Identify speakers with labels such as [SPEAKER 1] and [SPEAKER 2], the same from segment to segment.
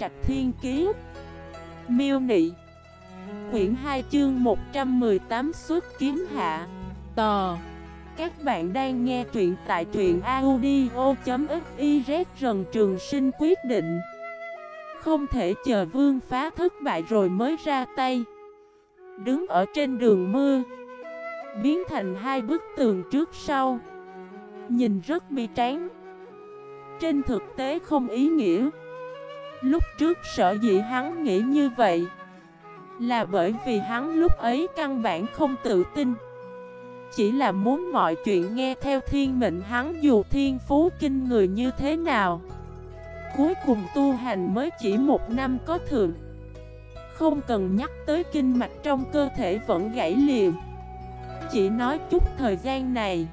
[SPEAKER 1] Trạch Thiên Kiế Miêu Nị. Quyển 2 chương 118 xuất kiếm hạ. Tò. Các bạn đang nghe truyện tại truyện audio.xyz Rần Trường Sinh quyết định. Không thể chờ vương phá thất bại rồi mới ra tay. Đứng ở trên đường mưa. Biến thành hai bức tường trước sau. Nhìn rất bi tráng. Trên thực tế không ý nghĩa. Lúc trước sở dĩ hắn nghĩ như vậy Là bởi vì hắn lúc ấy căn bản không tự tin. Chỉ là muốn mọi chuyện nghe theo thiên mệnh hắn dù thiên phú kinh người như thế nào. Cuối cùng tu hành mới chỉ một năm có thường Không cần nhắc tới kinh mạch trong cơ thể vẫn gãy liền. Chỉ nói chút thời gian này,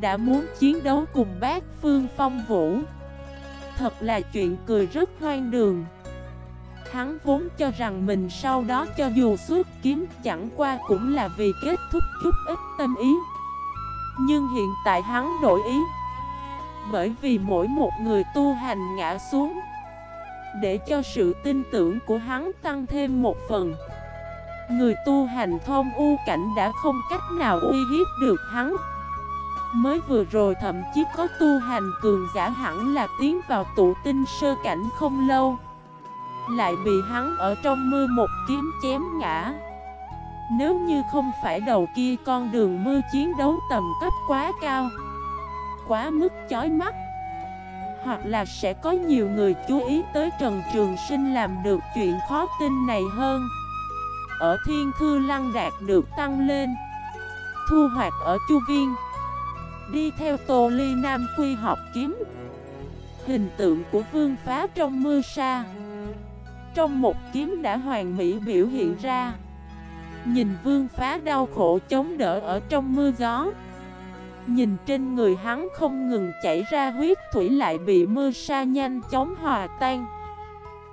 [SPEAKER 1] Đã muốn chiến đấu cùng bác Phương Phong Vũ. Thật là chuyện cười rất hoang đường. Hắn vốn cho rằng mình sau đó cho dù suốt kiếm chẳng qua cũng là vì kết thúc chút ít tâm ý. Nhưng hiện tại hắn đổi ý. Bởi vì mỗi một người tu hành ngã xuống, Để cho sự tin tưởng của hắn tăng thêm một phần. Người tu hành thông u cảnh đã không cách nào uy hiếp được hắn. Mới vừa rồi thậm chí có tu hành cường giả hẳn là tiến vào tụ tinh sơ cảnh không lâu. Lại bị hắn ở trong mưa một kiếm chém ngã. Nếu như không phải đầu kia con đường mưa chiến đấu tầm cấp quá cao, Quá mức chói mắt, Hoặc là sẽ có nhiều người chú ý tới Trần Trường Sinh làm được chuyện khó tin này hơn. Ở Thiên Thư Lăng Đạt được tăng lên, Thu hoạch ở Chu Viên. Đi theo Tô Ly Nam quy học kiếm. Hình tượng của vương phá trong mưa sa. Trong một kiếm đã hoàn mỹ biểu hiện ra. Nhìn vương phá đau khổ chống đỡ ở trong mưa gió. Nhìn trên người hắn không ngừng chảy ra huyết thủy lại bị mưa sa nhanh chóng hòa tan.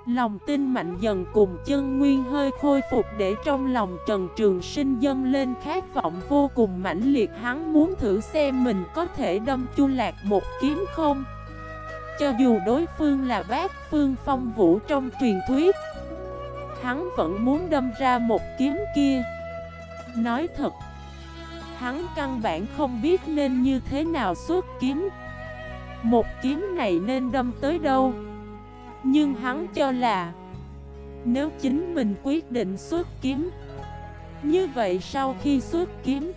[SPEAKER 1] Lòng tin mạnh dần cùng chân nguyên hơi khôi phục để trong lòng Trần Trường Sinh dâng lên khát vọng vô cùng mãnh liệt. Hắn muốn thử xem mình có thể đâm chu lạc một kiếm không? Cho dù đối phương là bác phương phong vũ trong truyền thuyết, Hắn vẫn muốn đâm ra một kiếm kia. Nói thật, Hắn căn bản không biết nên như thế nào xuất kiếm. Một kiếm này nên đâm tới đâu? Nhưng hắn cho là, Nếu chính mình quyết định xuất kiếm, Như vậy sau khi xuất kiếm,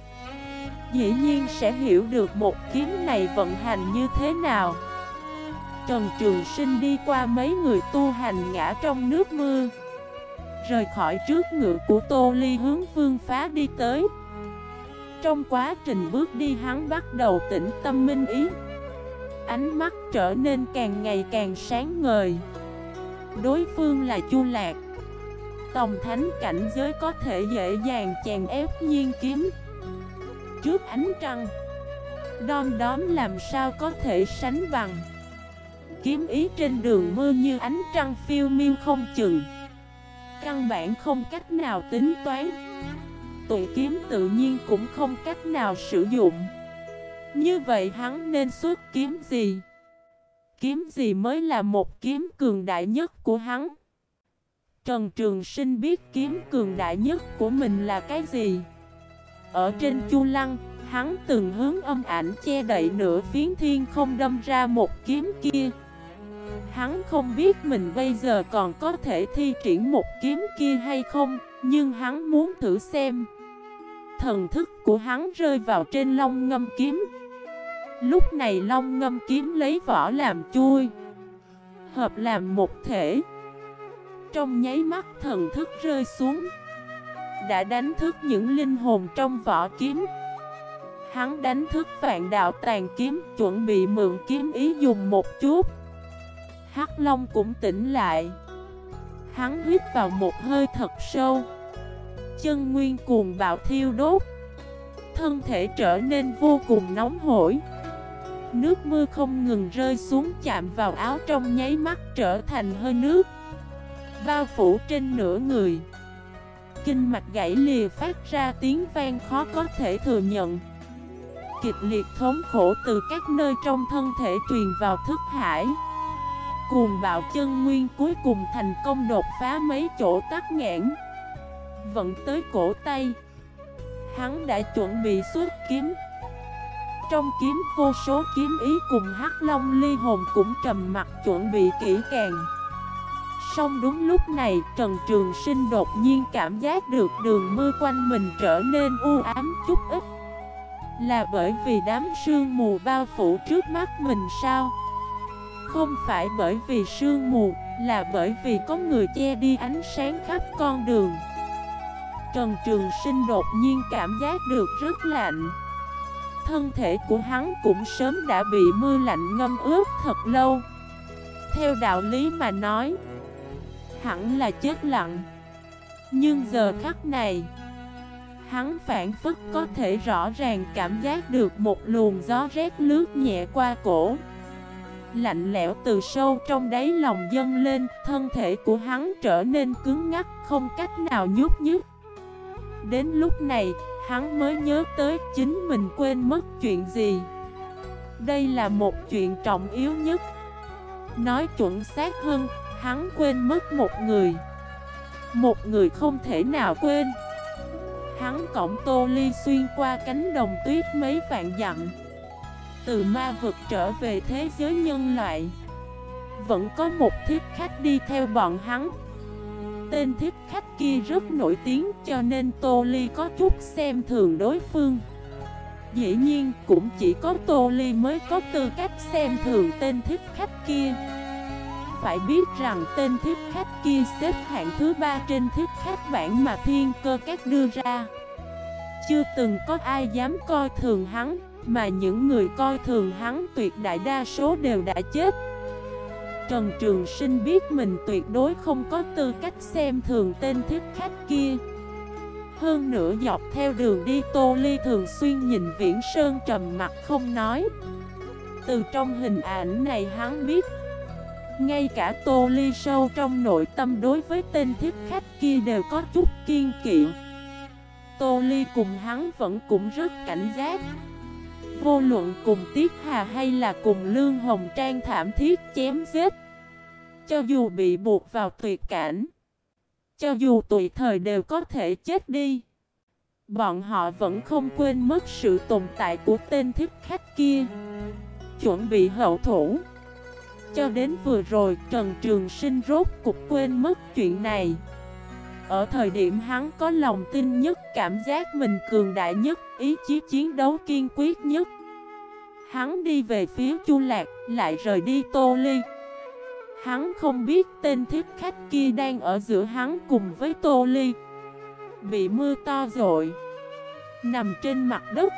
[SPEAKER 1] Dĩ nhiên sẽ hiểu được một kiếm này vận hành như thế nào. Trần Trường Sinh đi qua mấy người tu hành ngã trong nước mưa, Rời khỏi trước ngựa của Tô Ly hướng phương phá đi tới. Trong quá trình bước đi hắn bắt đầu tĩnh tâm minh ý, Ánh mắt trở nên càng ngày càng sáng ngời. Đối phương là Chu Lạc. Tòng thánh cảnh giới có thể dễ dàng chèn ép nhiên kiếm. Trước ánh trăng, Đom đóm làm sao có thể sánh bằng? Kiếm ý trên đường mưa như ánh trăng phiêu miêu không chừng. Căn bản không cách nào tính toán. Tụi kiếm tự nhiên cũng không cách nào sử dụng. Như vậy hắn nên xuất kiếm gì? Kiếm gì mới là một kiếm cường đại nhất của hắn? Trần Trường Sinh biết kiếm cường đại nhất của mình là cái gì? Ở trên Chu Lăng, hắn từng hướng âm ảnh che đậy nửa phiến thiên không đâm ra một kiếm kia. Hắn không biết mình bây giờ còn có thể thi triển một kiếm kia hay không, nhưng hắn muốn thử xem. Thần thức của hắn rơi vào trên long ngâm kiếm, Lúc này long ngâm kiếm lấy vỏ làm chui, Hợp làm một thể. Trong nháy mắt thần thức rơi xuống, Đã đánh thức những linh hồn trong vỏ kiếm. Hắn đánh thức vạn đạo tàn kiếm, Chuẩn bị mượn kiếm ý dùng một chút. Hắc Long cũng tỉnh lại. Hắn hít vào một hơi thật sâu. Chân nguyên cuồng bạo thiêu đốt. Thân thể trở nên vô cùng nóng hổi. Nước mưa không ngừng rơi xuống chạm vào áo trong nháy mắt trở thành hơi nước. Bao phủ trên nửa người. Kinh mạch gãy lìa phát ra tiếng vang khó có thể thừa nhận. Kịch liệt thống khổ từ các nơi trong thân thể truyền vào thức hải. Cuồng bạo chân nguyên cuối cùng thành công đột phá mấy chỗ tắc nghẽn. Vận tới cổ tay. Hắn đã chuẩn bị xuất kiếm. Trong kiếm vô số kiếm ý cùng hắc long ly hồn cũng trầm mặt chuẩn bị kỹ càng. Xong đúng lúc này, Trần Trường Sinh đột nhiên cảm giác được đường mưa quanh mình trở nên u ám chút ít. Là bởi vì đám sương mù bao phủ trước mắt mình sao? Không phải bởi vì sương mù, Là bởi vì có người che đi ánh sáng khắp con đường. Trần Trường Sinh đột nhiên cảm giác được rất lạnh. Thân thể của hắn cũng sớm đã bị mưa lạnh ngâm ướt thật lâu. Theo đạo lý mà nói Hẳn là chết lặng. Nhưng giờ khắc này Hắn phản phức có thể rõ ràng cảm giác được một luồng gió rét lướt nhẹ qua cổ. Lạnh lẽo từ sâu trong đáy lòng dâng lên Thân thể của hắn trở nên cứng ngắc Không cách nào nhúc nhích. Đến lúc này, hắn mới nhớ tới chính mình quên mất chuyện gì. Đây là một chuyện trọng yếu nhất. Nói chuẩn xác hơn, hắn quên mất một người. Một người không thể nào quên. Hắn cổng tô ly xuyên qua cánh đồng tuyết mấy vạn dặm. Từ ma vực trở về thế giới nhân loại. Vẫn có một thiết khách đi theo bọn hắn. Tên thiết khách kia rất nổi tiếng cho nên Tô Ly có chút xem thường đối phương. Dĩ nhiên, cũng chỉ có Tô Ly mới có tư cách xem thường tên thiết khách kia. Phải biết rằng tên thiết khách kia xếp hạng thứ ba trên thiết khách bản mà thiên cơ các đưa ra. Chưa từng có ai dám coi thường hắn, Mà những người coi thường hắn tuyệt đại đa số đều đã chết. Trần Trường Sinh biết mình tuyệt đối không có tư cách xem thường tên thiết khách kia. Hơn nữa dọc theo đường đi, Tô Ly thường xuyên nhìn Viễn Sơn trầm mặt không nói. Từ trong hình ảnh này hắn biết, Ngay cả Tô Ly sâu trong nội tâm đối với tên thiết khách kia đều có chút kiên kỵ. Tô Ly cùng hắn vẫn cũng rất cảnh giác. Vô luận cùng Tiết Hà hay là cùng Lương Hồng Trang thảm thiết chém giết, Cho dù bị buộc vào tuyệt cảnh, Cho dù tùy thời đều có thể chết đi, Bọn họ vẫn không quên mất sự tồn tại của tên thiết khách kia. Chuẩn bị hậu thủ, Cho đến vừa rồi Trần Trường Sinh rốt cục quên mất chuyện này ở thời điểm hắn có lòng tin nhất, cảm giác mình cường đại nhất, ý chí chiến đấu kiên quyết nhất. Hắn đi về phía Chu Lạc, lại rời đi Tô Ly. Hắn không biết tên thiết khách kia đang ở giữa hắn cùng với Tô Ly. Bị mưa to rồi, nằm trên mặt đất.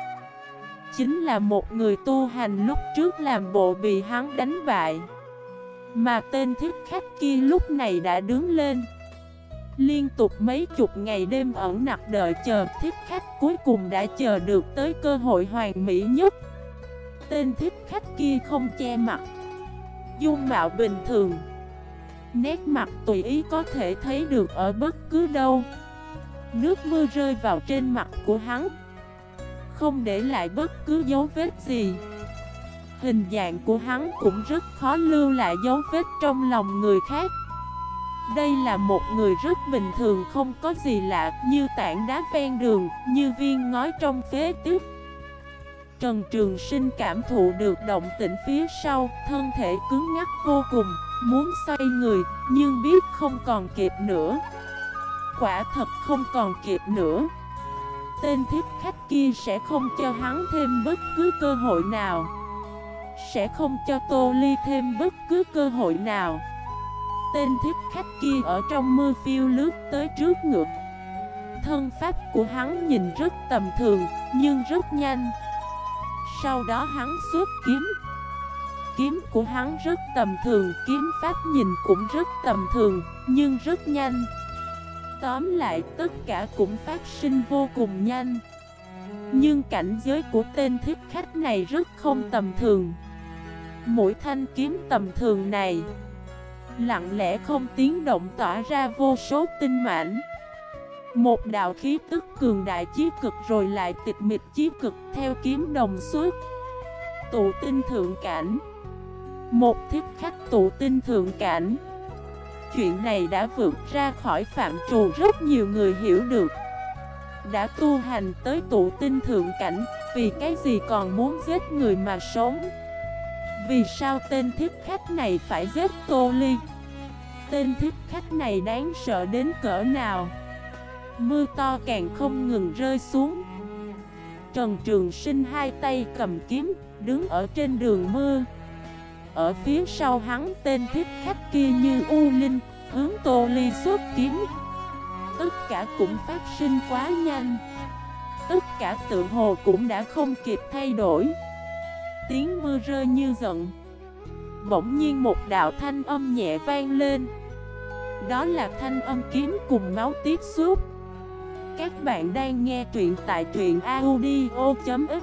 [SPEAKER 1] Chính là một người tu hành lúc trước làm bộ bị hắn đánh bại. Mà tên thiết khách kia lúc này đã đứng lên. Liên tục mấy chục ngày đêm ẩn nặc đợi chờ thiết khách cuối cùng đã chờ được tới cơ hội hoàn mỹ nhất. Tên thiết khách kia không che mặt. Dung mạo bình thường. Nét mặt tùy ý có thể thấy được ở bất cứ đâu. Nước mưa rơi vào trên mặt của hắn. Không để lại bất cứ dấu vết gì. Hình dạng của hắn cũng rất khó lưu lại dấu vết trong lòng người khác đây là một người rất bình thường không có gì lạ Như tảng đá ven đường, như viên ngói trong phế tích. Trần Trường Sinh cảm thụ được động tĩnh phía sau Thân thể cứng ngắc vô cùng Muốn xoay người, nhưng biết không còn kịp nữa. Quả thật không còn kịp nữa. Tên thiếp khách kia sẽ không cho hắn thêm bất cứ cơ hội nào. Sẽ không cho Tô Ly thêm bất cứ cơ hội nào. Tên thiếp khách kia ở trong mưa phiêu lướt tới trước ngược Thân pháp của hắn nhìn rất tầm thường, nhưng rất nhanh. Sau đó hắn xuất kiếm. Kiếm của hắn rất tầm thường, kiếm pháp nhìn cũng rất tầm thường, nhưng rất nhanh. Tóm lại tất cả cũng phát sinh vô cùng nhanh. Nhưng cảnh giới của tên thiết khách này rất không tầm thường. Mỗi thanh kiếm tầm thường này Lặng lẽ không tiếng động tỏa ra vô số tinh mảnh. Một đạo khí tức cường đại chí cực rồi lại tịch mịch chí cực theo kiếm đồng suốt Tụ tinh thượng cảnh. Một thiếp khách tụ tinh thượng cảnh. Chuyện này đã vượt ra khỏi phạm trù rất nhiều người hiểu được. Đã tu hành tới tụ tinh thượng cảnh, Vì cái gì còn muốn giết người mà sống? Vì sao tên thiết khách này phải giết Tô Ly? Tên thiết khách này đáng sợ đến cỡ nào? Mưa to càng không ngừng rơi xuống. Trần Trường Sinh hai tay cầm kiếm, Đứng ở trên đường mưa. Ở phía sau hắn, tên thiết khách kia như U Linh, Hướng Tô Ly xuất kiếm. Tất cả cũng phát sinh quá nhanh. Tất cả tượng hồ cũng đã không kịp thay đổi. Tiếng mưa rơi như giận. Bỗng nhiên một đạo thanh âm nhẹ vang lên. Đó là thanh âm kiếm cùng máu tiếp xúc. Các bạn đang nghe truyện tại truyện audio.fif